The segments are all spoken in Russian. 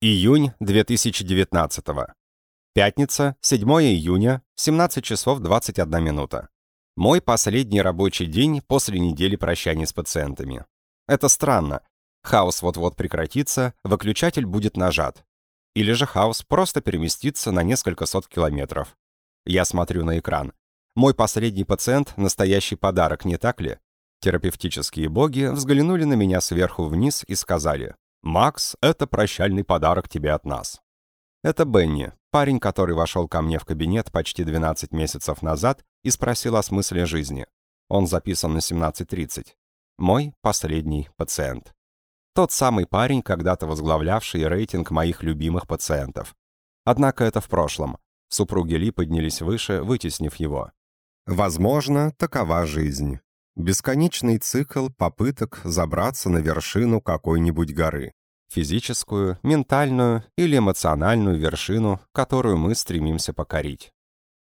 Июнь 2019. Пятница, 7 июня, 17 часов 21 минута. Мой последний рабочий день после недели прощаний с пациентами. Это странно. Хаос вот-вот прекратится, выключатель будет нажат. Или же хаос просто переместится на несколько сот километров. Я смотрю на экран. Мой последний пациент — настоящий подарок, не так ли? Терапевтические боги взглянули на меня сверху вниз и сказали, «Макс, это прощальный подарок тебе от нас». Это Бенни, парень, который вошел ко мне в кабинет почти 12 месяцев назад и спросил о смысле жизни. Он записан на 17.30. Мой последний пациент. Тот самый парень, когда-то возглавлявший рейтинг моих любимых пациентов. Однако это в прошлом. Супруги Ли поднялись выше, вытеснив его. Возможно, такова жизнь. Бесконечный цикл попыток забраться на вершину какой-нибудь горы. Физическую, ментальную или эмоциональную вершину, которую мы стремимся покорить.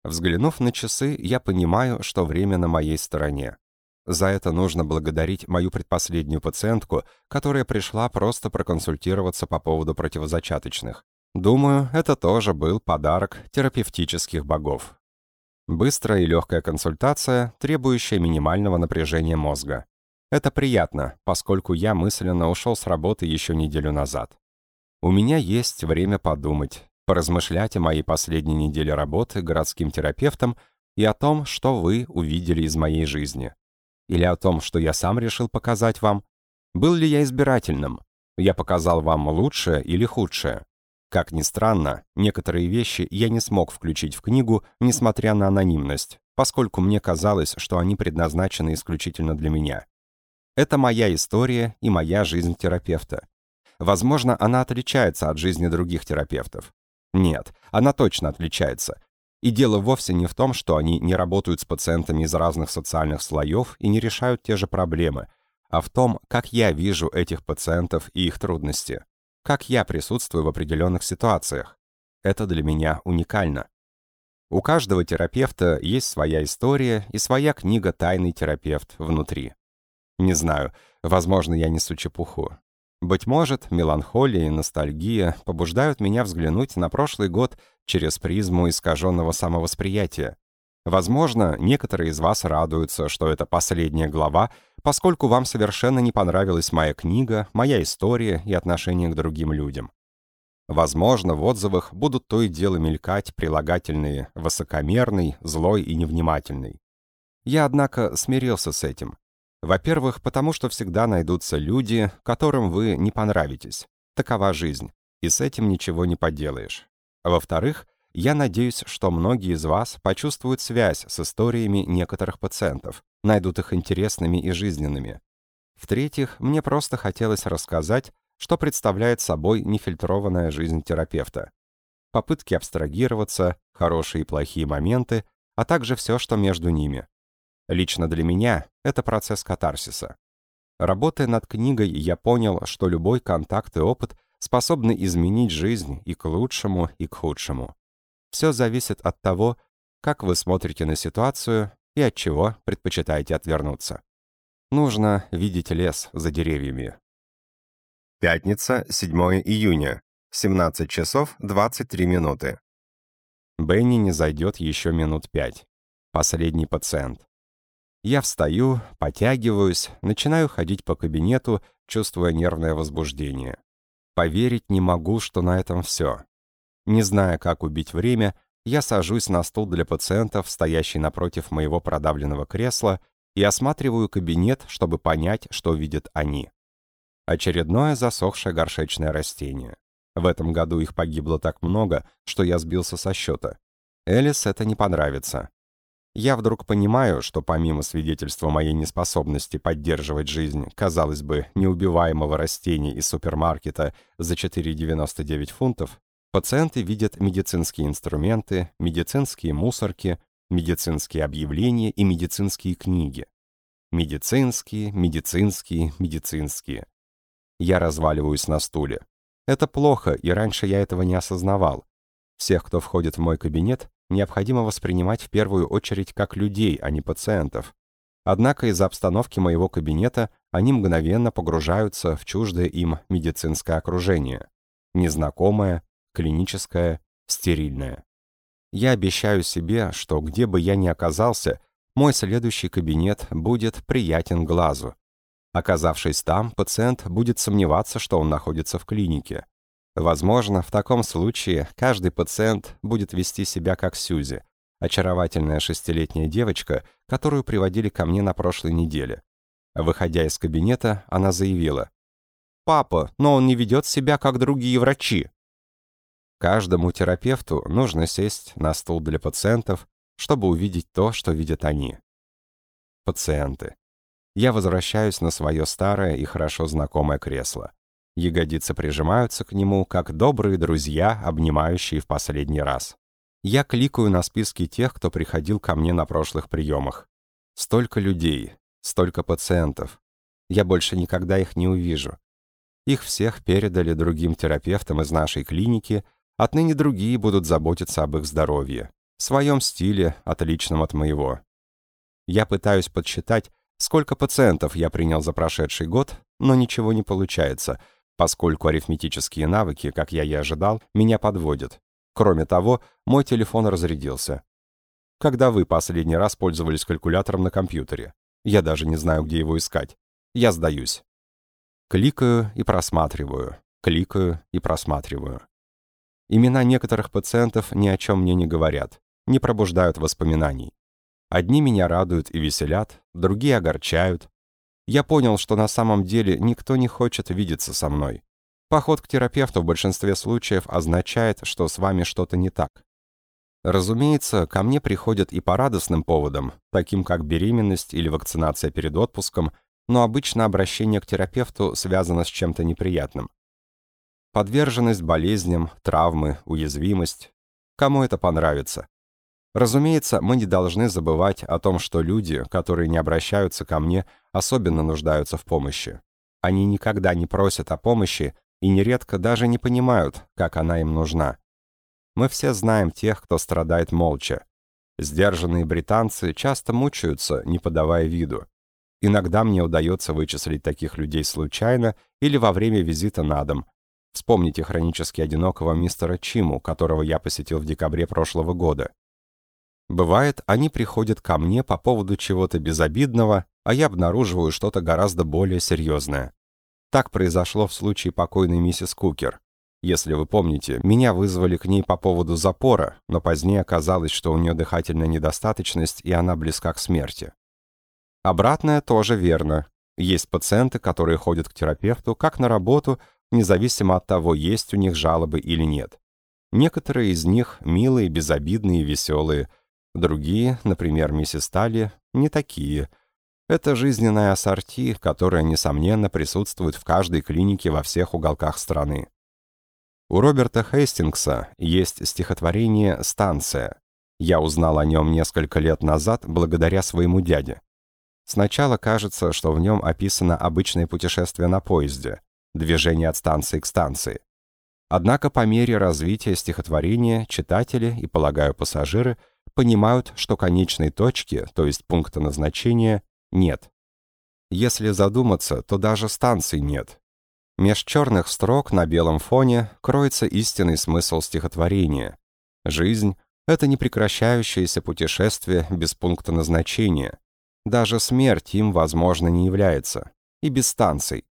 Взглянув на часы, я понимаю, что время на моей стороне. За это нужно благодарить мою предпоследнюю пациентку, которая пришла просто проконсультироваться по поводу противозачаточных. Думаю, это тоже был подарок терапевтических богов. Быстрая и легкая консультация, требующая минимального напряжения мозга. Это приятно, поскольку я мысленно ушел с работы еще неделю назад. У меня есть время подумать, поразмышлять о моей последней неделе работы городским терапевтом и о том, что вы увидели из моей жизни. Или о том, что я сам решил показать вам. Был ли я избирательным? Я показал вам лучшее или худшее? Как ни странно, некоторые вещи я не смог включить в книгу, несмотря на анонимность, поскольку мне казалось, что они предназначены исключительно для меня. Это моя история и моя жизнь терапевта. Возможно, она отличается от жизни других терапевтов. Нет, она точно отличается. И дело вовсе не в том, что они не работают с пациентами из разных социальных слоев и не решают те же проблемы, а в том, как я вижу этих пациентов и их трудности как я присутствую в определенных ситуациях. Это для меня уникально. У каждого терапевта есть своя история и своя книга «Тайный терапевт» внутри. Не знаю, возможно, я несу чепуху. Быть может, меланхолия и ностальгия побуждают меня взглянуть на прошлый год через призму искаженного самовосприятия. Возможно, некоторые из вас радуются, что это последняя глава, поскольку вам совершенно не понравилась моя книга, моя история и отношение к другим людям. Возможно, в отзывах будут то и дело мелькать прилагательные «высокомерный», «злой» и «невнимательный». Я, однако, смирился с этим. Во-первых, потому что всегда найдутся люди, которым вы не понравитесь. Такова жизнь, и с этим ничего не поделаешь. Во-вторых, я надеюсь, что многие из вас почувствуют связь с историями некоторых пациентов, найдут их интересными и жизненными. В-третьих, мне просто хотелось рассказать, что представляет собой нефильтрованная жизнь терапевта. Попытки абстрагироваться, хорошие и плохие моменты, а также все, что между ними. Лично для меня это процесс катарсиса. Работая над книгой, я понял, что любой контакт и опыт способны изменить жизнь и к лучшему, и к худшему. Все зависит от того, как вы смотрите на ситуацию и от чего предпочитаете отвернуться. Нужно видеть лес за деревьями. Пятница, 7 июня, 17 часов 23 минуты. Бенни не зайдет еще минут пять. Последний пациент. Я встаю, потягиваюсь, начинаю ходить по кабинету, чувствуя нервное возбуждение. Поверить не могу, что на этом все. Не зная, как убить время, я сажусь на стул для пациентов, стоящий напротив моего продавленного кресла, и осматриваю кабинет, чтобы понять, что видят они. Очередное засохшее горшечное растение. В этом году их погибло так много, что я сбился со счета. Элис это не понравится. Я вдруг понимаю, что помимо свидетельства моей неспособности поддерживать жизнь, казалось бы, неубиваемого растения из супермаркета за 4,99 фунтов, Пациенты видят медицинские инструменты, медицинские мусорки, медицинские объявления и медицинские книги. Медицинские, медицинские, медицинские. Я разваливаюсь на стуле. Это плохо, и раньше я этого не осознавал. Всех, кто входит в мой кабинет, необходимо воспринимать в первую очередь как людей, а не пациентов. Однако из-за обстановки моего кабинета они мгновенно погружаются в чуждое им медицинское окружение. незнакомое, клиническое, стерильное. Я обещаю себе, что где бы я ни оказался, мой следующий кабинет будет приятен глазу. Оказавшись там, пациент будет сомневаться, что он находится в клинике. Возможно, в таком случае каждый пациент будет вести себя как Сьюзи, очаровательная шестилетняя девочка, которую приводили ко мне на прошлой неделе. Выходя из кабинета, она заявила, «Папа, но он не ведет себя, как другие врачи». Каждому терапевту нужно сесть на стул для пациентов, чтобы увидеть то, что видят они. Пациенты. Я возвращаюсь на свое старое и хорошо знакомое кресло. Ягодицы прижимаются к нему, как добрые друзья, обнимающие в последний раз. Я кликаю на списки тех, кто приходил ко мне на прошлых приемах. Столько людей, столько пациентов. Я больше никогда их не увижу. Их всех передали другим терапевтам из нашей клиники, отныне другие будут заботиться об их здоровье. В своем стиле, отличном от моего. Я пытаюсь подсчитать, сколько пациентов я принял за прошедший год, но ничего не получается, поскольку арифметические навыки, как я и ожидал, меня подводят. Кроме того, мой телефон разрядился. Когда вы последний раз пользовались калькулятором на компьютере? Я даже не знаю, где его искать. Я сдаюсь. Кликаю и просматриваю. Кликаю и просматриваю. Имена некоторых пациентов ни о чем мне не говорят, не пробуждают воспоминаний. Одни меня радуют и веселят, другие огорчают. Я понял, что на самом деле никто не хочет видеться со мной. Поход к терапевту в большинстве случаев означает, что с вами что-то не так. Разумеется, ко мне приходят и по радостным поводам, таким как беременность или вакцинация перед отпуском, но обычно обращение к терапевту связано с чем-то неприятным. Подверженность болезням, травмы, уязвимость. Кому это понравится? Разумеется, мы не должны забывать о том, что люди, которые не обращаются ко мне, особенно нуждаются в помощи. Они никогда не просят о помощи и нередко даже не понимают, как она им нужна. Мы все знаем тех, кто страдает молча. Сдержанные британцы часто мучаются, не подавая виду. Иногда мне удается вычислить таких людей случайно или во время визита на дом. Вспомните хронически одинокого мистера Чиму, которого я посетил в декабре прошлого года. Бывает, они приходят ко мне по поводу чего-то безобидного, а я обнаруживаю что-то гораздо более серьезное. Так произошло в случае покойной миссис Кукер. Если вы помните, меня вызвали к ней по поводу запора, но позднее оказалось, что у нее дыхательная недостаточность, и она близка к смерти. Обратное тоже верно. Есть пациенты, которые ходят к терапевту как на работу, независимо от того, есть у них жалобы или нет. Некоторые из них милые, безобидные, веселые. Другие, например, миссис Талли, не такие – это жизненное ассорти, которое, несомненно, присутствует в каждой клинике во всех уголках страны. У Роберта Хейстингса есть стихотворение «Станция». Я узнал о нем несколько лет назад благодаря своему дяде. Сначала кажется, что в нем описано обычное путешествие на поезде, движение от станции к станции. Однако по мере развития стихотворения читатели и, полагаю, пассажиры понимают, что конечной точки, то есть пункта назначения, нет. Если задуматься, то даже станций нет. Меж черных строк на белом фоне кроется истинный смысл стихотворения. Жизнь — это непрекращающееся путешествие без пункта назначения. Даже смерть им, возможно, не является. И без станций.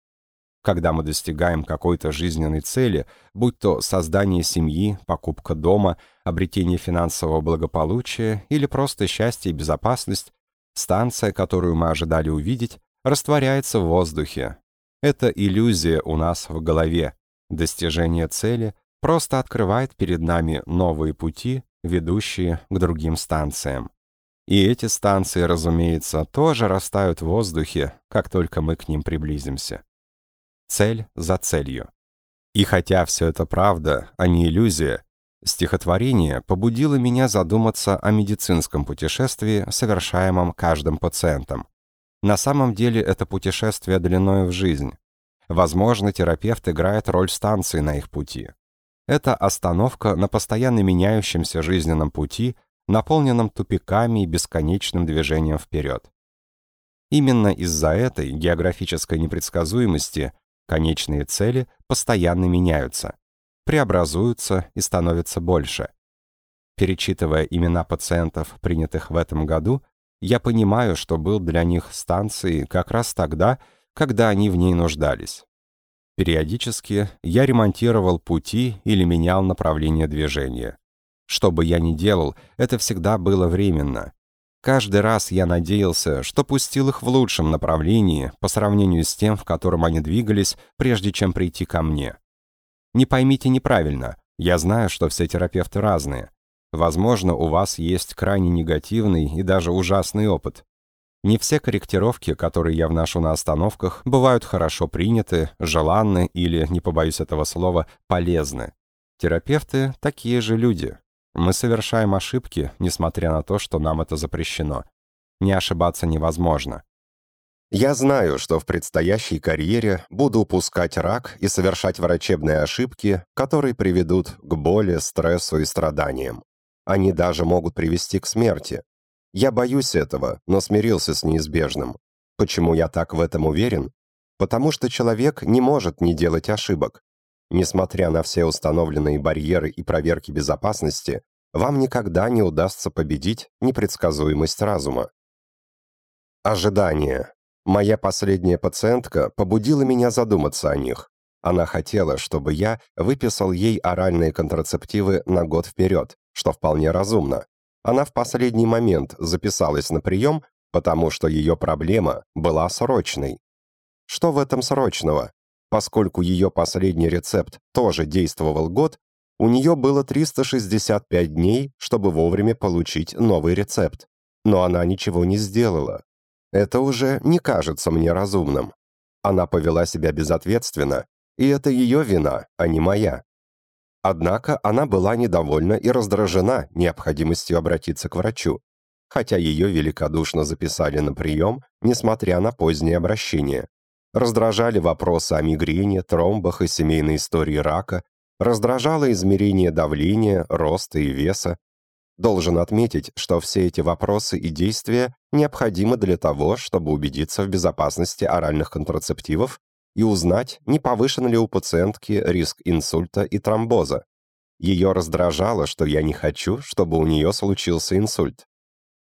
Когда мы достигаем какой-то жизненной цели, будь то создание семьи, покупка дома, обретение финансового благополучия или просто счастье и безопасность, Станция, которую мы ожидали увидеть, растворяется в воздухе. Это иллюзия у нас в голове. Достижение цели просто открывает перед нами новые пути, ведущие к другим станциям. И эти станции, разумеется, тоже растают в воздухе, как только мы к ним приблизимся. Цель за целью. И хотя все это правда, а не иллюзия, Стихотворение побудило меня задуматься о медицинском путешествии, совершаемом каждым пациентом. На самом деле это путешествие длиною в жизнь. Возможно, терапевт играет роль станции на их пути. Это остановка на постоянно меняющемся жизненном пути, наполненном тупиками и бесконечным движением вперед. Именно из-за этой географической непредсказуемости конечные цели постоянно меняются. преобразуются и становятся больше. Перечитывая имена пациентов, принятых в этом году, я понимаю, что был для них станцией как раз тогда, когда они в ней нуждались. Периодически я ремонтировал пути или менял направление движения. Что бы я ни делал, это всегда было временно. Каждый раз я надеялся, что пустил их в лучшем направлении по сравнению с тем, в котором они двигались, прежде чем прийти ко мне. Не поймите неправильно, я знаю, что все терапевты разные. Возможно, у вас есть крайне негативный и даже ужасный опыт. Не все корректировки, которые я вношу на остановках, бывают хорошо приняты, желанны или, не побоюсь этого слова, полезны. Терапевты — такие же люди. Мы совершаем ошибки, несмотря на то, что нам это запрещено. Не ошибаться невозможно. Я знаю, что в предстоящей карьере буду упускать рак и совершать врачебные ошибки, которые приведут к боли, стрессу и страданиям. Они даже могут привести к смерти. Я боюсь этого, но смирился с неизбежным. Почему я так в этом уверен? Потому что человек не может не делать ошибок. Несмотря на все установленные барьеры и проверки безопасности, вам никогда не удастся победить непредсказуемость разума. Ожидание. Моя последняя пациентка побудила меня задуматься о них. Она хотела, чтобы я выписал ей оральные контрацептивы на год вперед, что вполне разумно. Она в последний момент записалась на прием, потому что ее проблема была срочной. Что в этом срочного? Поскольку ее последний рецепт тоже действовал год, у нее было 365 дней, чтобы вовремя получить новый рецепт. Но она ничего не сделала. Это уже не кажется мне разумным. Она повела себя безответственно, и это ее вина, а не моя. Однако она была недовольна и раздражена необходимостью обратиться к врачу, хотя ее великодушно записали на прием, несмотря на позднее обращение. Раздражали вопросы о мигрени, тромбах и семейной истории рака, раздражало измерение давления, роста и веса. Должен отметить, что все эти вопросы и действия необходимы для того, чтобы убедиться в безопасности оральных контрацептивов и узнать, не повышен ли у пациентки риск инсульта и тромбоза. Ее раздражало, что я не хочу, чтобы у нее случился инсульт.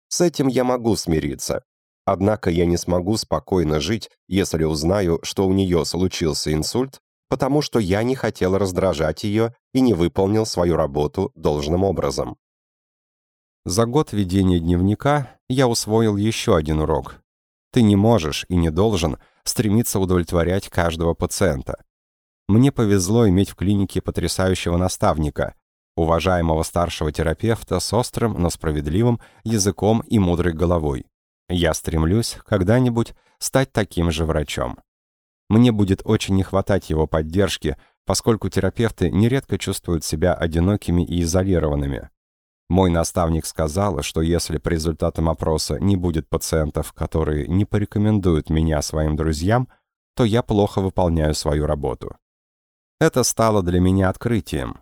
С этим я могу смириться. Однако я не смогу спокойно жить, если узнаю, что у нее случился инсульт, потому что я не хотел раздражать ее и не выполнил свою работу должным образом. За год ведения дневника я усвоил еще один урок. Ты не можешь и не должен стремиться удовлетворять каждого пациента. Мне повезло иметь в клинике потрясающего наставника, уважаемого старшего терапевта с острым, но справедливым языком и мудрой головой. Я стремлюсь когда-нибудь стать таким же врачом. Мне будет очень не хватать его поддержки, поскольку терапевты нередко чувствуют себя одинокими и изолированными. Мой наставник сказал, что если по результатам опроса не будет пациентов, которые не порекомендуют меня своим друзьям, то я плохо выполняю свою работу. Это стало для меня открытием.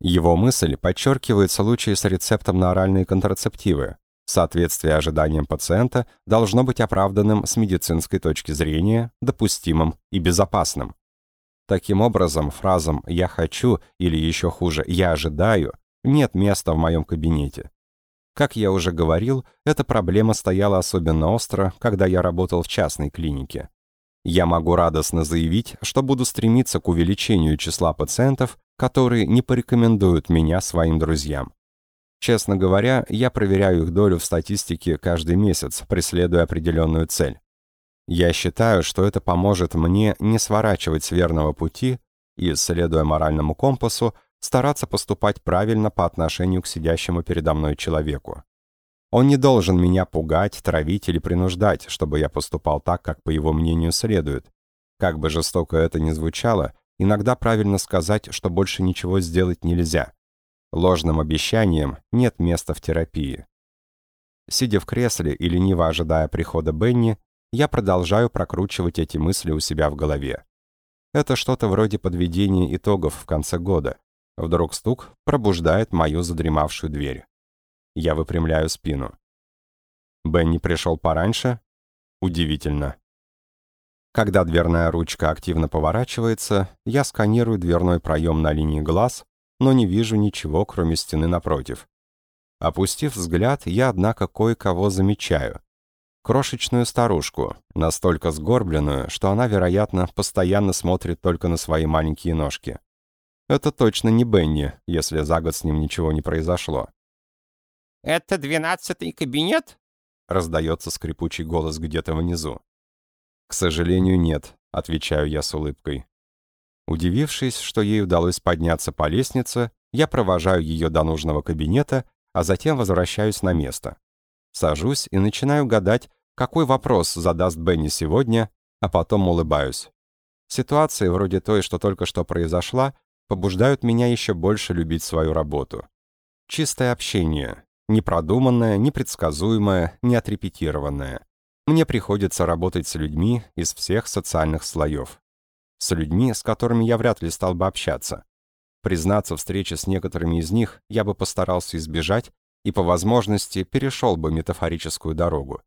Его мысль подчеркивает случаи с рецептом на оральные контрацептивы. Соответствие ожиданиям пациента должно быть оправданным с медицинской точки зрения, допустимым и безопасным. Таким образом, фразам «я хочу» или еще хуже «я ожидаю» нет места в моем кабинете. Как я уже говорил, эта проблема стояла особенно остро, когда я работал в частной клинике. Я могу радостно заявить, что буду стремиться к увеличению числа пациентов, которые не порекомендуют меня своим друзьям. Честно говоря, я проверяю их долю в статистике каждый месяц, преследуя определенную цель. Я считаю, что это поможет мне не сворачивать с верного пути и, следуя моральному компасу, стараться поступать правильно по отношению к сидящему передо мной человеку. Он не должен меня пугать, травить или принуждать, чтобы я поступал так, как по его мнению следует. Как бы жестоко это ни звучало, иногда правильно сказать, что больше ничего сделать нельзя. Ложным обещаниям нет места в терапии. Сидя в кресле и лениво ожидая прихода Бенни, я продолжаю прокручивать эти мысли у себя в голове. Это что-то вроде подведения итогов в конце года, Вдруг стук пробуждает мою задремавшую дверь. Я выпрямляю спину. Бенни пришел пораньше? Удивительно. Когда дверная ручка активно поворачивается, я сканирую дверной проем на линии глаз, но не вижу ничего, кроме стены напротив. Опустив взгляд, я, однако, кое-кого замечаю. Крошечную старушку, настолько сгорбленную, что она, вероятно, постоянно смотрит только на свои маленькие ножки. Это точно не Бенни, если за год с ним ничего не произошло. «Это двенадцатый кабинет?» — раздается скрипучий голос где-то внизу. «К сожалению, нет», — отвечаю я с улыбкой. Удивившись, что ей удалось подняться по лестнице, я провожаю ее до нужного кабинета, а затем возвращаюсь на место. Сажусь и начинаю гадать, какой вопрос задаст Бенни сегодня, а потом улыбаюсь. Ситуации вроде той, что только что произошла, побуждают меня еще больше любить свою работу. Чистое общение, непродуманное, непредсказуемое, неотрепетированное. Мне приходится работать с людьми из всех социальных слоев. С людьми, с которыми я вряд ли стал бы общаться. Признаться, встречи с некоторыми из них я бы постарался избежать и по возможности перешел бы метафорическую дорогу.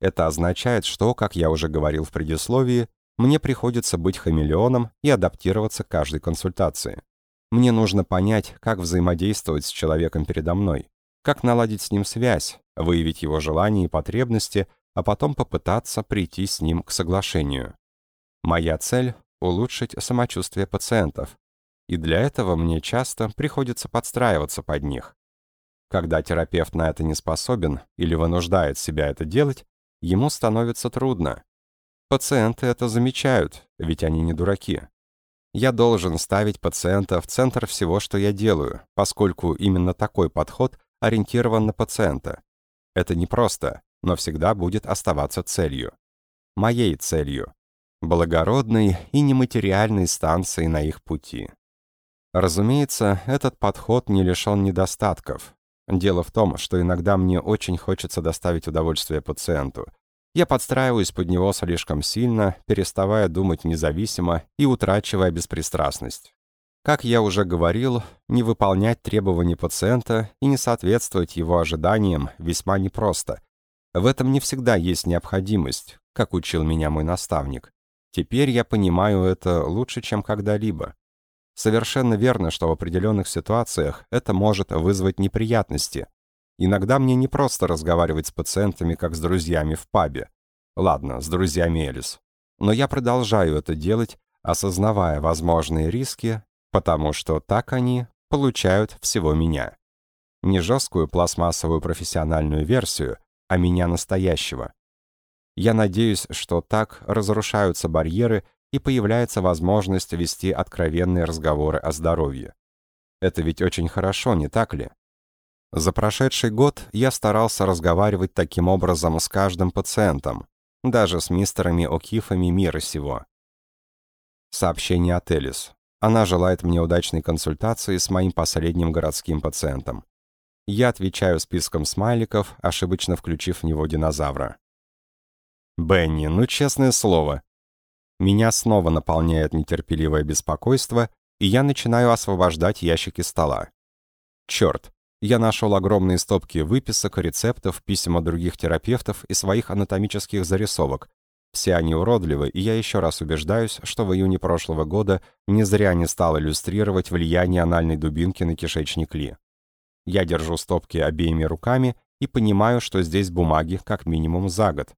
Это означает, что, как я уже говорил в предисловии, мне приходится быть хамелеоном и адаптироваться к каждой консультации. Мне нужно понять, как взаимодействовать с человеком передо мной, как наладить с ним связь, выявить его желания и потребности, а потом попытаться прийти с ним к соглашению. Моя цель — улучшить самочувствие пациентов, и для этого мне часто приходится подстраиваться под них. Когда терапевт на это не способен или вынуждает себя это делать, ему становится трудно. Пациенты это замечают, ведь они не дураки. Я должен ставить пациента в центр всего, что я делаю, поскольку именно такой подход ориентирован на пациента. Это непросто, но всегда будет оставаться целью. Моей целью. Благородной и нематериальной станцией на их пути. Разумеется, этот подход не лишен недостатков. Дело в том, что иногда мне очень хочется доставить удовольствие пациенту. Я подстраиваюсь под него слишком сильно, переставая думать независимо и утрачивая беспристрастность. Как я уже говорил, не выполнять требования пациента и не соответствовать его ожиданиям весьма непросто, в этом не всегда есть необходимость, как учил меня мой наставник. Теперь я понимаю это лучше, чем когда-либо. Совершенно верно, что в определенных ситуациях это может вызвать неприятности. Иногда мне не просто разговаривать с пациентами, как с друзьями в пабе. Ладно, с друзьями Элис. Но я продолжаю это делать, осознавая возможные риски, потому что так они получают всего меня. Не жесткую пластмассовую профессиональную версию, а меня настоящего. Я надеюсь, что так разрушаются барьеры и появляется возможность вести откровенные разговоры о здоровье. Это ведь очень хорошо, не так ли? За прошедший год я старался разговаривать таким образом с каждым пациентом, даже с мистерами О'Кифами мира сего. Сообщение от Элис. Она желает мне удачной консультации с моим последним городским пациентом. Я отвечаю списком смайликов, ошибочно включив в него динозавра. «Бенни, ну честное слово». Меня снова наполняет нетерпеливое беспокойство, и я начинаю освобождать ящики стола. Черт, я нашел огромные стопки выписок, рецептов, писем от других терапевтов и своих анатомических зарисовок. Все они уродливы, и я еще раз убеждаюсь, что в июне прошлого года не зря не стал иллюстрировать влияние анальной дубинки на кишечник Ли. Я держу стопки обеими руками и понимаю, что здесь бумаги как минимум за год.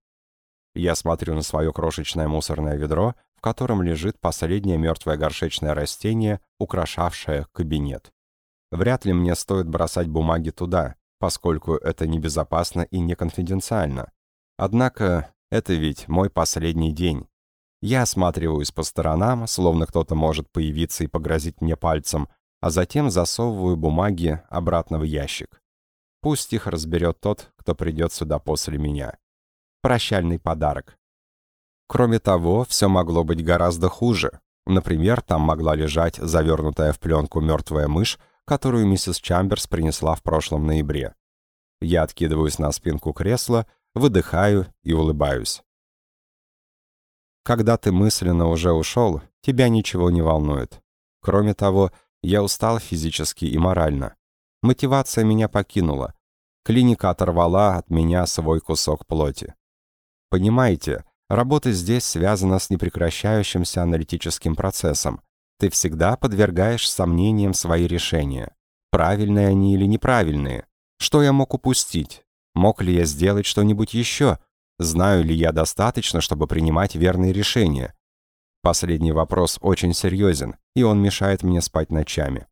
Я смотрю на свое крошечное мусорное ведро, в котором лежит последнее мертвое горшечное растение, украшавшее кабинет. Вряд ли мне стоит бросать бумаги туда, поскольку это небезопасно и неконфиденциально. Однако это ведь мой последний день. Я осматриваюсь по сторонам, словно кто-то может появиться и погрозить мне пальцем, а затем засовываю бумаги обратно в ящик. Пусть их разберет тот, кто придет сюда после меня. Прощальный подарок. Кроме того, все могло быть гораздо хуже. Например, там могла лежать завернутая в пленку мертвая мышь, которую миссис Чамберс принесла в прошлом ноябре. Я откидываюсь на спинку кресла, выдыхаю и улыбаюсь. Когда ты мысленно уже ушел, тебя ничего не волнует. Кроме того, я устал физически и морально. Мотивация меня покинула. Клиника оторвала от меня свой кусок плоти. Понимаете, Работа здесь связана с непрекращающимся аналитическим процессом. Ты всегда подвергаешь сомнениям свои решения. Правильные они или неправильные? Что я мог упустить? Мог ли я сделать что-нибудь еще? Знаю ли я достаточно, чтобы принимать верные решения? Последний вопрос очень серьезен, и он мешает мне спать ночами.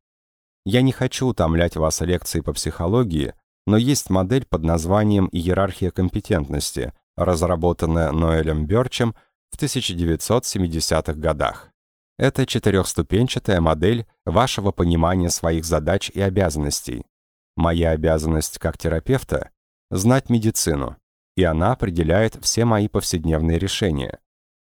Я не хочу утомлять вас лекцией по психологии, но есть модель под названием «Иерархия компетентности», разработанная Ноэлем Бёрчем в 1970-х годах. Это четырехступенчатая модель вашего понимания своих задач и обязанностей. Моя обязанность как терапевта – знать медицину, и она определяет все мои повседневные решения.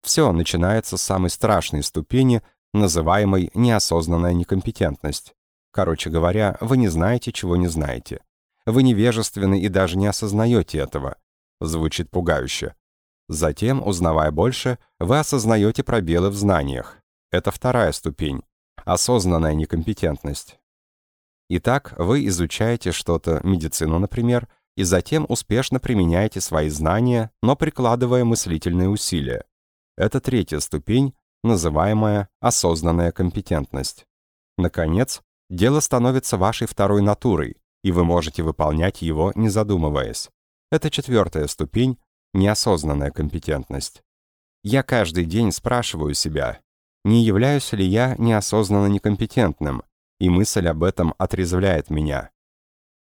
Все начинается с самой страшной ступени, называемой неосознанная некомпетентность. Короче говоря, вы не знаете, чего не знаете. Вы невежественны и даже не осознаете этого. Звучит пугающе. Затем, узнавая больше, вы осознаете пробелы в знаниях. Это вторая ступень. Осознанная некомпетентность. Итак, вы изучаете что-то, медицину, например, и затем успешно применяете свои знания, но прикладывая мыслительные усилия. Это третья ступень, называемая осознанная компетентность. Наконец, дело становится вашей второй натурой, и вы можете выполнять его, не задумываясь. Это четвертая ступень, неосознанная компетентность. Я каждый день спрашиваю себя, не являюсь ли я неосознанно некомпетентным, и мысль об этом отрезвляет меня.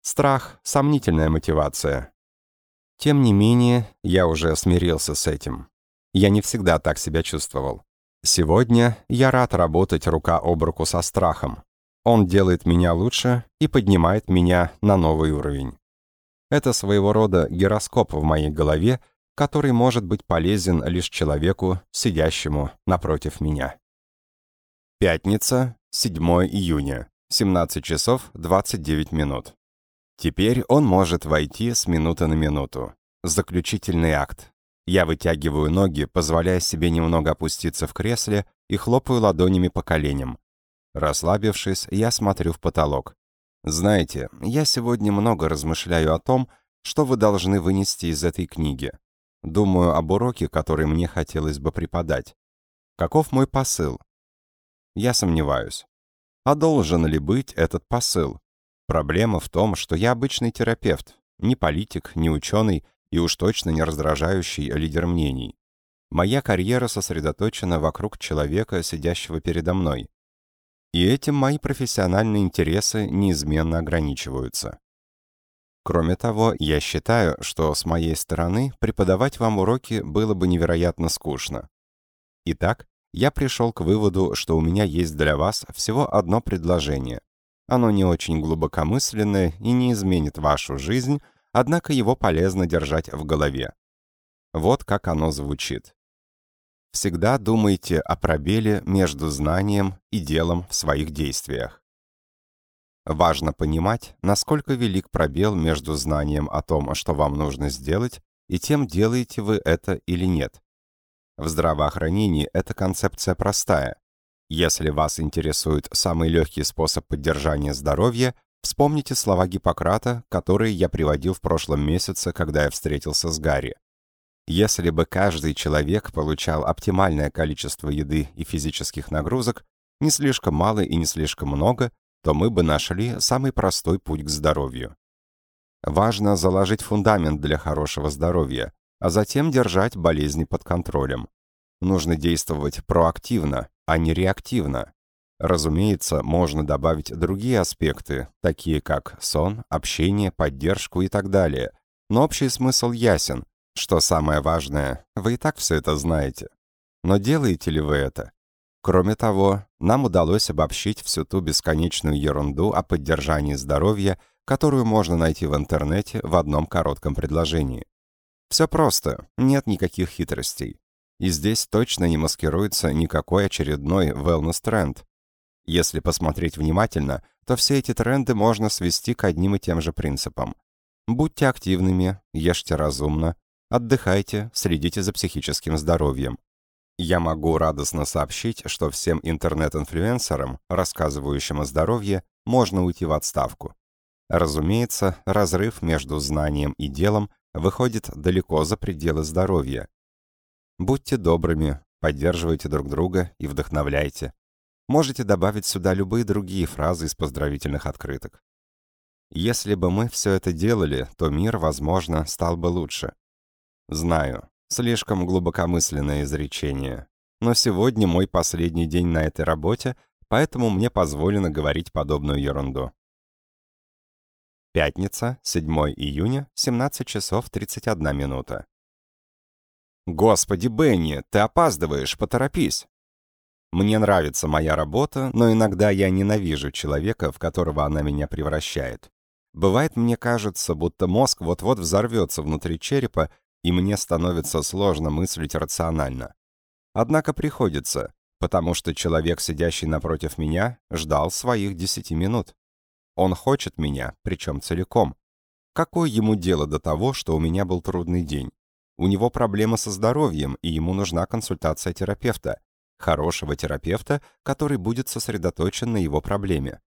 Страх — сомнительная мотивация. Тем не менее, я уже смирился с этим. Я не всегда так себя чувствовал. Сегодня я рад работать рука об руку со страхом. Он делает меня лучше и поднимает меня на новый уровень. Это своего рода гироскоп в моей голове, который может быть полезен лишь человеку, сидящему напротив меня. Пятница, 7 июня, 17 часов 29 минут. Теперь он может войти с минуты на минуту. Заключительный акт. Я вытягиваю ноги, позволяя себе немного опуститься в кресле и хлопаю ладонями по коленям. Расслабившись, я смотрю в потолок. Знаете, я сегодня много размышляю о том, что вы должны вынести из этой книги. Думаю об уроке, который мне хотелось бы преподать. Каков мой посыл? Я сомневаюсь. А должен ли быть этот посыл? Проблема в том, что я обычный терапевт, не политик, не ученый и уж точно не раздражающий лидер мнений. Моя карьера сосредоточена вокруг человека, сидящего передо мной. И этим мои профессиональные интересы неизменно ограничиваются. Кроме того, я считаю, что с моей стороны преподавать вам уроки было бы невероятно скучно. Итак, я пришел к выводу, что у меня есть для вас всего одно предложение. Оно не очень глубокомысленное и не изменит вашу жизнь, однако его полезно держать в голове. Вот как оно звучит. Всегда думайте о пробеле между знанием и делом в своих действиях. Важно понимать, насколько велик пробел между знанием о том, что вам нужно сделать, и тем, делаете вы это или нет. В здравоохранении эта концепция простая. Если вас интересует самый легкий способ поддержания здоровья, вспомните слова Гиппократа, которые я приводил в прошлом месяце, когда я встретился с Гарри. Если бы каждый человек получал оптимальное количество еды и физических нагрузок, не слишком мало и не слишком много, то мы бы нашли самый простой путь к здоровью. Важно заложить фундамент для хорошего здоровья, а затем держать болезни под контролем. Нужно действовать проактивно, а не реактивно. Разумеется, можно добавить другие аспекты, такие как сон, общение, поддержку и так далее. Но общий смысл ясен, что самое важное, вы и так все это знаете. Но делаете ли вы это? Кроме того, нам удалось обобщить всю ту бесконечную ерунду о поддержании здоровья, которую можно найти в интернете в одном коротком предложении. Все просто, нет никаких хитростей. И здесь точно не маскируется никакой очередной wellness-тренд. Если посмотреть внимательно, то все эти тренды можно свести к одним и тем же принципам. Будьте активными, ешьте разумно, Отдыхайте, следите за психическим здоровьем. Я могу радостно сообщить, что всем интернет-инфлюенсерам, рассказывающим о здоровье, можно уйти в отставку. Разумеется, разрыв между знанием и делом выходит далеко за пределы здоровья. Будьте добрыми, поддерживайте друг друга и вдохновляйте. Можете добавить сюда любые другие фразы из поздравительных открыток. Если бы мы все это делали, то мир, возможно, стал бы лучше. Знаю, слишком глубокомысленное изречение. Но сегодня мой последний день на этой работе, поэтому мне позволено говорить подобную ерунду. Пятница, 7 июня, 17 часов 31 минута. «Господи, Бенни, ты опаздываешь, поторопись!» Мне нравится моя работа, но иногда я ненавижу человека, в которого она меня превращает. Бывает, мне кажется, будто мозг вот-вот взорвется внутри черепа, и мне становится сложно мыслить рационально. Однако приходится, потому что человек, сидящий напротив меня, ждал своих десяти минут. Он хочет меня, причем целиком. Какое ему дело до того, что у меня был трудный день? У него проблема со здоровьем, и ему нужна консультация терапевта. Хорошего терапевта, который будет сосредоточен на его проблеме.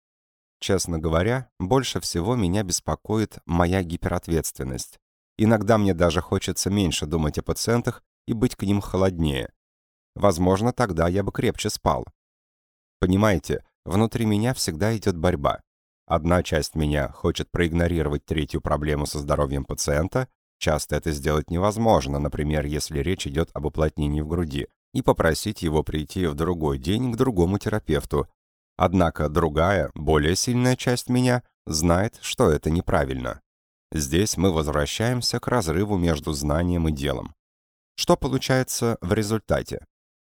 Честно говоря, больше всего меня беспокоит моя гиперответственность. Иногда мне даже хочется меньше думать о пациентах и быть к ним холоднее. Возможно, тогда я бы крепче спал. Понимаете, внутри меня всегда идет борьба. Одна часть меня хочет проигнорировать третью проблему со здоровьем пациента, часто это сделать невозможно, например, если речь идет об уплотнении в груди, и попросить его прийти в другой день к другому терапевту. Однако другая, более сильная часть меня знает, что это неправильно. Здесь мы возвращаемся к разрыву между знанием и делом. Что получается в результате?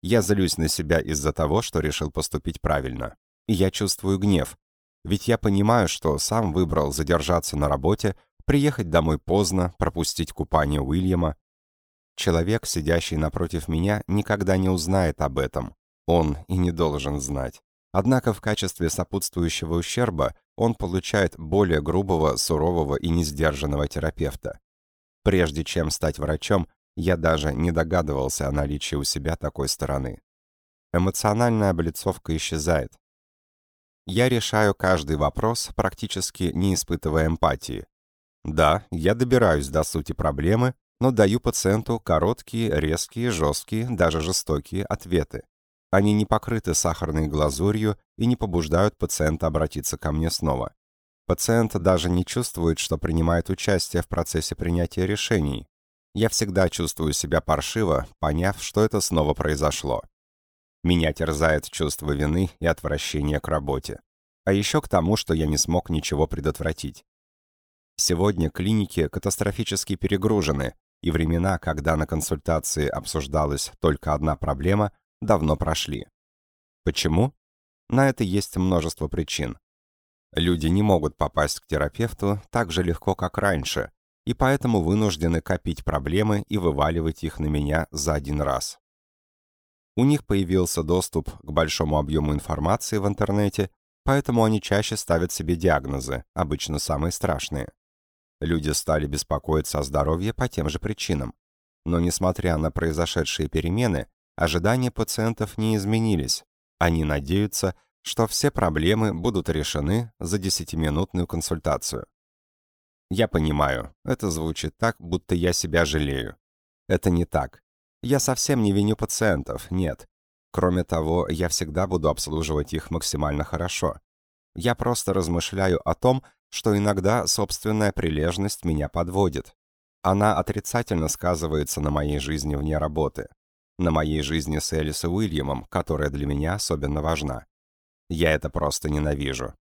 Я злюсь на себя из-за того, что решил поступить правильно. И я чувствую гнев. Ведь я понимаю, что сам выбрал задержаться на работе, приехать домой поздно, пропустить купание Уильяма. Человек, сидящий напротив меня, никогда не узнает об этом. Он и не должен знать. Однако в качестве сопутствующего ущерба он получает более грубого, сурового и несдержанного терапевта. Прежде чем стать врачом, я даже не догадывался о наличии у себя такой стороны. Эмоциональная облицовка исчезает. Я решаю каждый вопрос, практически не испытывая эмпатии. Да, я добираюсь до сути проблемы, но даю пациенту короткие, резкие, жесткие, даже жестокие ответы. Они не покрыты сахарной глазурью и не побуждают пациента обратиться ко мне снова. Пациент даже не чувствует, что принимает участие в процессе принятия решений, я всегда чувствую себя паршиво, поняв, что это снова произошло. Меня терзает чувство вины и отвращение к работе. А еще к тому, что я не смог ничего предотвратить. Сегодня клиники катастрофически перегружены, и времена, когда на консультации обсуждалась только одна проблема, давно прошли. Почему? На это есть множество причин. Люди не могут попасть к терапевту так же легко, как раньше, и поэтому вынуждены копить проблемы и вываливать их на меня за один раз. У них появился доступ к большому объему информации в интернете, поэтому они чаще ставят себе диагнозы, обычно самые страшные. Люди стали беспокоиться о здоровье по тем же причинам. Но несмотря на произошедшие перемены, ожидания пациентов не изменились. Они надеются, что все проблемы будут решены за 10-минутную консультацию. Я понимаю, это звучит так, будто я себя жалею. Это не так. Я совсем не виню пациентов, нет. Кроме того, я всегда буду обслуживать их максимально хорошо. Я просто размышляю о том, что иногда собственная прилежность меня подводит. Она отрицательно сказывается на моей жизни вне работы. На моей жизни с Элис Уильямом, которая для меня особенно важна. Я это просто ненавижу.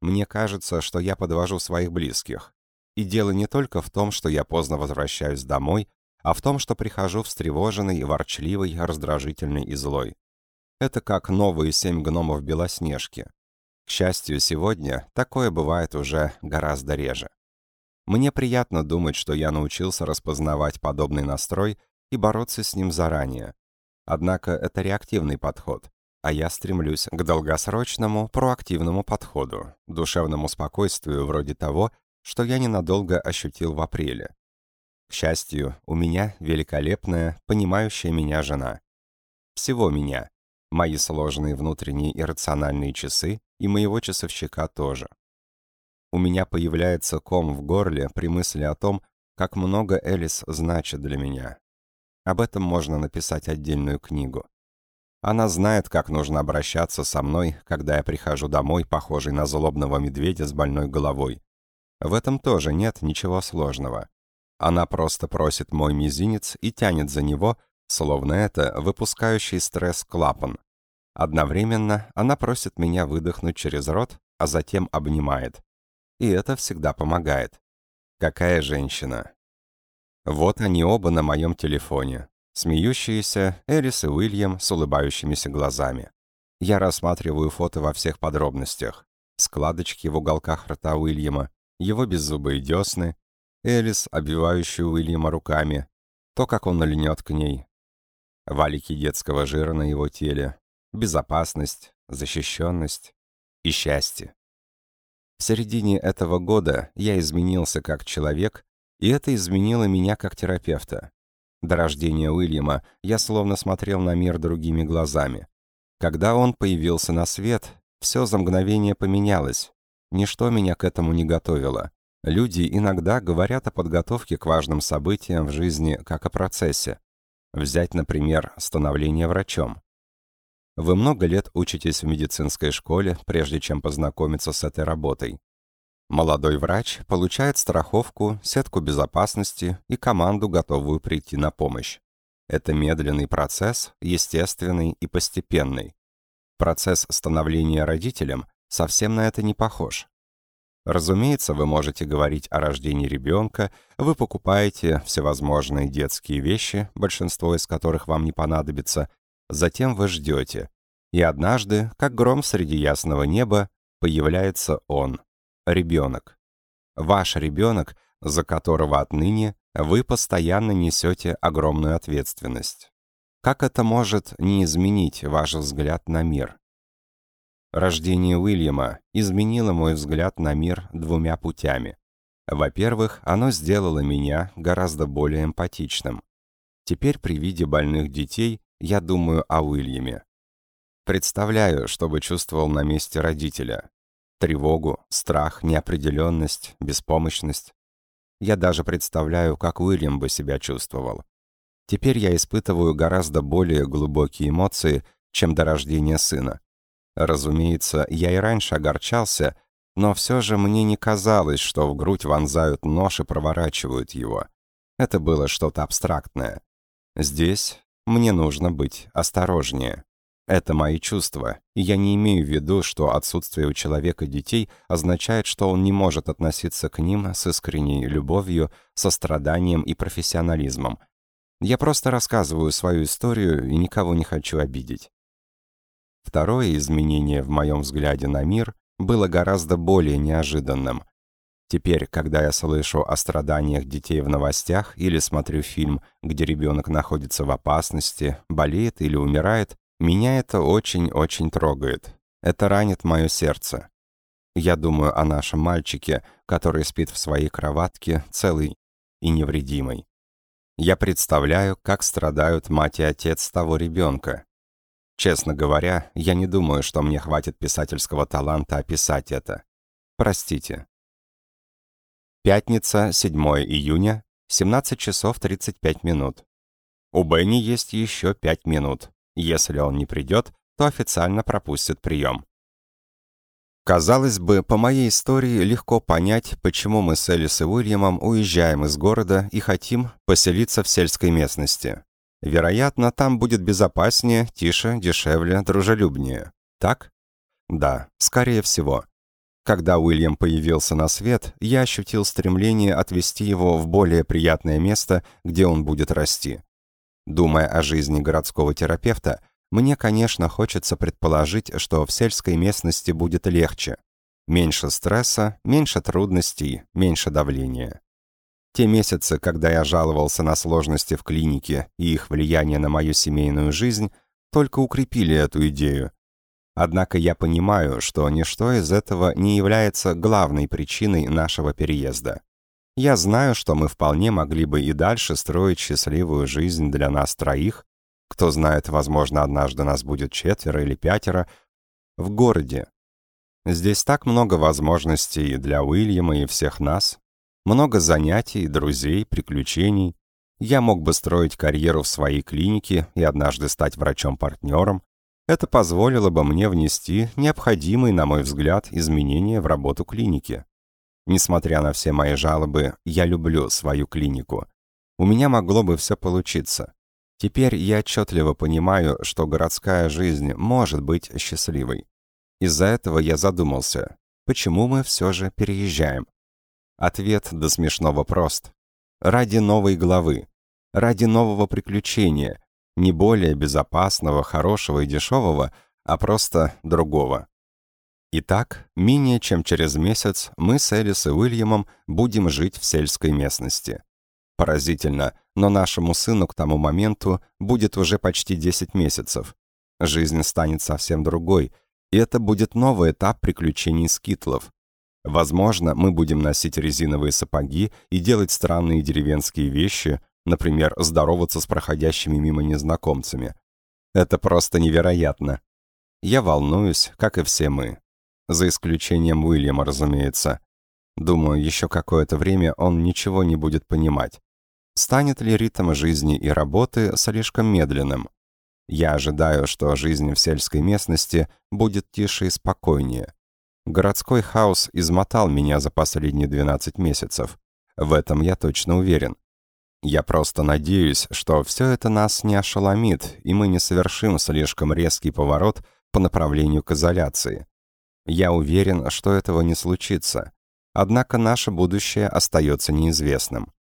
Мне кажется, что я подвожу своих близких. И дело не только в том, что я поздно возвращаюсь домой, а в том, что прихожу встревоженный, ворчливый, раздражительный и злой. Это как новые семь гномов Белоснежки. К счастью, сегодня такое бывает уже гораздо реже. Мне приятно думать, что я научился распознавать подобный настрой и бороться с ним заранее. Однако это реактивный подход, а я стремлюсь к долгосрочному, проактивному подходу, душевному спокойствию вроде того, что я ненадолго ощутил в апреле. К счастью, у меня великолепная, понимающая меня жена. Всего меня. Мои сложные внутренние иррациональные часы и моего часовщика тоже. У меня появляется ком в горле при мысли о том, как много Элис значит для меня. Об этом можно написать отдельную книгу. Она знает, как нужно обращаться со мной, когда я прихожу домой, похожий на злобного медведя с больной головой. В этом тоже нет ничего сложного. Она просто просит мой мизинец и тянет за него, словно это выпускающий стресс клапан. Одновременно она просит меня выдохнуть через рот, а затем обнимает. И это всегда помогает. Какая женщина. Вот они оба на моем телефоне. Смеющиеся Элис и Уильям с улыбающимися глазами. Я рассматриваю фото во всех подробностях. Складочки в уголках рта Уильяма, его беззубые десны, Элис, обвивающую Уильяма руками, то, как он льнет к ней. Валики детского жира на его теле, безопасность, защищенность и счастье. В середине этого года я изменился как человек, и это изменило меня как терапевта. До рождения Уильяма я словно смотрел на мир другими глазами. Когда он появился на свет, все за мгновение поменялось. Ничто меня к этому не готовило. Люди иногда говорят о подготовке к важным событиям в жизни как о процессе. Взять, например, становление врачом. Вы много лет учитесь в медицинской школе, прежде чем познакомиться с этой работой. Молодой врач получает страховку, сетку безопасности и команду, готовую прийти на помощь. Это медленный процесс, естественный и постепенный. Процесс становления родителем совсем на это не похож. Разумеется, вы можете говорить о рождении ребенка, вы покупаете всевозможные детские вещи, большинство из которых вам не понадобится, затем вы ждете. И однажды, как гром среди ясного неба, появляется он ребенок. Ваш ребенок, за которого отныне вы постоянно несете огромную ответственность. Как это может не изменить ваш взгляд на мир? Рождение Уильяма изменило мой взгляд на мир двумя путями. Во-первых, оно сделало меня гораздо более эмпатичным. Теперь при виде больных детей я думаю о Уильяме. Представляю, что бы чувствовал на месте родителя, Тревогу, страх, неопределенность, беспомощность. Я даже представляю, как Уильям бы себя чувствовал. Теперь я испытываю гораздо более глубокие эмоции, чем до рождения сына. Разумеется, я и раньше огорчался, но все же мне не казалось, что в грудь вонзают нож и проворачивают его. Это было что-то абстрактное. Здесь мне нужно быть осторожнее. Это мои чувства, и я не имею в виду, что отсутствие у человека детей означает, что он не может относиться к ним с искренней любовью, состраданием и профессионализмом. Я просто рассказываю свою историю и никого не хочу обидеть. Второе изменение в моем взгляде на мир было гораздо более неожиданным. Теперь, когда я слышу о страданиях детей в новостях или смотрю фильм, где ребенок находится в опасности, болеет или умирает, меня это очень-очень трогает. Это ранит мое сердце. Я думаю о нашем мальчике, который спит в своей кроватке, целый и невредимый. Я представляю, как страдают мать и отец того ребенка. Честно говоря, я не думаю, что мне хватит писательского таланта описать это. Простите. Пятница, 7 июня, 17 часов 35 минут. У Бенни есть еще 5 минут. Если он не придет, то официально пропустят прием. Казалось бы, по моей истории легко понять, почему мы с Элис и Уильямом уезжаем из города и хотим поселиться в сельской местности. Вероятно, там будет безопаснее, тише, дешевле, дружелюбнее. Так? Да, скорее всего. Когда Уильям появился на свет, я ощутил стремление отвезти его в более приятное место, где он будет расти. Думая о жизни городского терапевта, мне, конечно, хочется предположить, что в сельской местности будет легче. Меньше стресса, меньше трудностей, меньше давления. Те месяцы, когда я жаловался на сложности в клинике и их влияние на мою семейную жизнь, только укрепили эту идею. Однако я понимаю, что ничто из этого не является главной причиной нашего переезда. Я знаю, что мы вполне могли бы и дальше строить счастливую жизнь для нас троих. Кто знает, возможно, однажды нас будет четверо или пятеро. В городе. Здесь так много возможностей для Уильяма и всех нас. Много занятий, друзей, приключений. Я мог бы строить карьеру в своей клинике и однажды стать врачом-партнером. Это позволило бы мне внести необходимые, на мой взгляд, изменения в работу клиники. Несмотря на все мои жалобы, я люблю свою клинику. У меня могло бы все получиться. Теперь я отчетливо понимаю, что городская жизнь может быть счастливой. Из-за этого я задумался, почему мы все же переезжаем. Ответ до смешного прост. Ради новой главы, ради нового приключения, не более безопасного, хорошего и дешевого, а просто другого. Итак, менее чем через месяц мы с Элис и Уильямом будем жить в сельской местности. Поразительно, но нашему сыну к тому моменту будет уже почти 10 месяцев. Жизнь станет совсем другой, и это будет новый этап приключений скитлов. Возможно, мы будем носить резиновые сапоги и делать странные деревенские вещи, например, здороваться с проходящими мимо незнакомцами. Это просто невероятно. Я волнуюсь, как и все мы. За исключением Уильяма, разумеется. Думаю, еще какое-то время он ничего не будет понимать. Станет ли ритм жизни и работы слишком медленным? Я ожидаю, что жизнь в сельской местности будет тише и спокойнее. Городской хаос измотал меня за последние 12 месяцев. В этом я точно уверен. Я просто надеюсь, что все это нас не ошеломит, и мы не совершим слишком резкий поворот по направлению к изоляции. Я уверен, что этого не случится. Однако наше будущее остается неизвестным.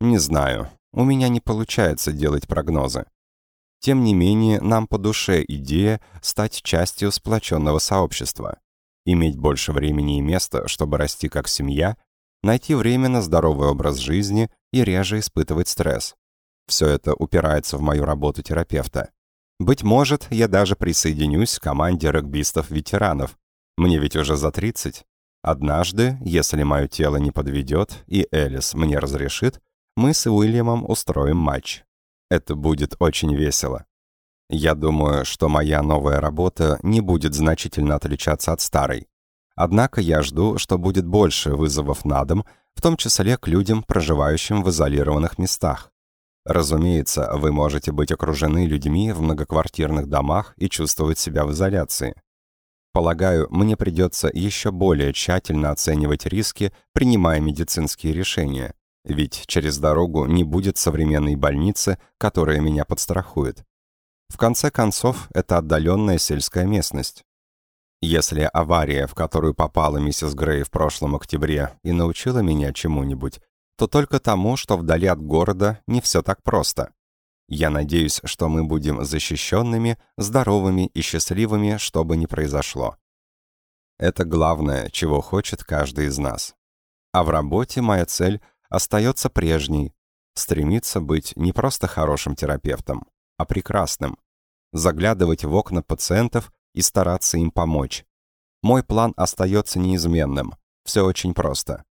Не знаю, у меня не получается делать прогнозы. Тем не менее, нам по душе идея стать частью сплоченного сообщества, иметь больше времени и места, чтобы расти как семья, найти время на здоровый образ жизни и реже испытывать стресс. Все это упирается в мою работу терапевта. Быть может, я даже присоединюсь к команде регбистов-ветеранов, мне ведь уже за 30. Однажды, если мое тело не подведет и Элис мне разрешит, мы с Уильямом устроим матч. Это будет очень весело. Я думаю, что моя новая работа не будет значительно отличаться от старой. Однако я жду, что будет больше вызовов на дом, в том числе к людям, проживающим в изолированных местах. Разумеется, вы можете быть окружены людьми в многоквартирных домах и чувствовать себя в изоляции. Полагаю, мне придется еще более тщательно оценивать риски, принимая медицинские решения, ведь через дорогу не будет современной больницы, которая меня подстрахует. В конце концов, это отдаленная сельская местность. Если авария, в которую попала миссис Грей в прошлом октябре, и научила меня чему-нибудь, то только тому, что вдали от города не все так просто. Я надеюсь, что мы будем защищенными, здоровыми и счастливыми, что бы ни произошло. Это главное, чего хочет каждый из нас. А в работе моя цель остается прежней — стремиться быть не просто хорошим терапевтом, а прекрасным, заглядывать в окна пациентов и стараться им помочь. Мой план остается неизменным, все очень просто.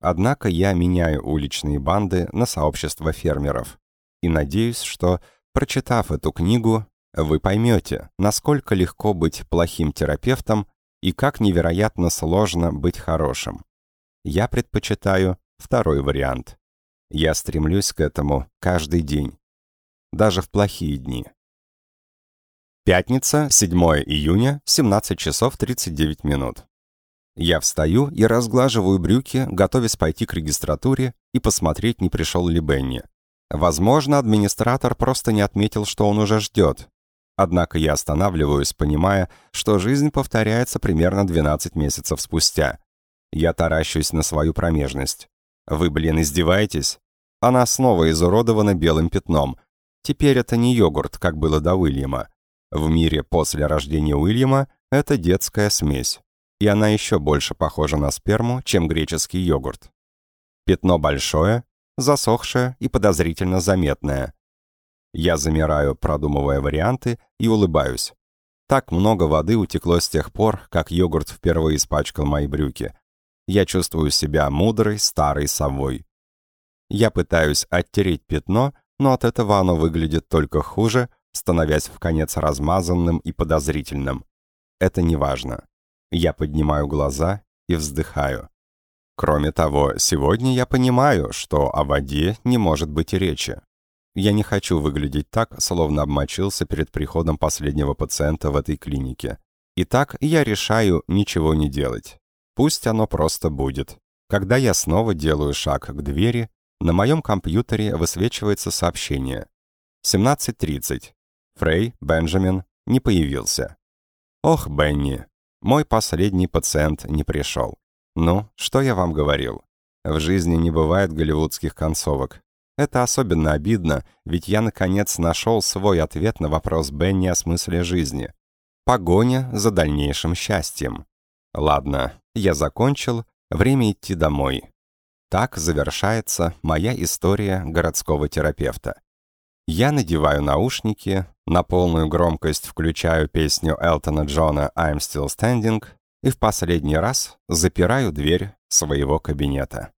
Однако я меняю уличные банды на сообщество фермеров и надеюсь, что, прочитав эту книгу, вы поймете, насколько легко быть плохим терапевтом и как невероятно сложно быть хорошим. Я предпочитаю второй вариант. Я стремлюсь к этому каждый день, даже в плохие дни. Пятница, 7 июня, 17 часов 39 минут. Я встаю и разглаживаю брюки, готовясь пойти к регистратуре и посмотреть, не пришел ли Бенни. Возможно, администратор просто не отметил, что он уже ждет. Однако я останавливаюсь, понимая, что жизнь повторяется примерно 12 месяцев спустя. Я таращусь на свою промежность. Вы, блин, издеваетесь? Она снова изуродована белым пятном. Теперь это не йогурт, как было до Уильяма. В мире после рождения Уильяма это детская смесь. И она еще больше похожа на сперму, чем греческий йогурт. Пятно большое, засохшая и подозрительно заметная. Я замираю, продумывая варианты, и улыбаюсь. Так много воды утекло с тех пор, как йогурт впервые испачкал мои брюки. Я чувствую себя мудрой, старой совой. Я пытаюсь оттереть пятно, но от этого оно выглядит только хуже, становясь в конец размазанным и подозрительным. Это не важно. Я поднимаю глаза и вздыхаю. Кроме того, сегодня я понимаю, что о воде не может быть и речи. Я не хочу выглядеть так, словно обмочился перед приходом последнего пациента в этой клинике. Итак, я решаю ничего не делать. Пусть оно просто будет. Когда я снова делаю шаг к двери, на моем компьютере высвечивается сообщение. 17.30. Фрей, Бенджамин, не появился. Ох, Бенни, мой последний пациент не пришел. Ну, что я вам говорил? В жизни не бывает голливудских концовок. Это особенно обидно, ведь я наконец нашел свой ответ на вопрос Бенни о смысле жизни. Погоня за дальнейшим счастьем. Ладно, я закончил, время идти домой. Так завершается моя история городского терапевта. Я надеваю наушники, на полную громкость включаю песню Элтона Джона «I'm Still Standing» и в последний раз запираю дверь своего кабинета.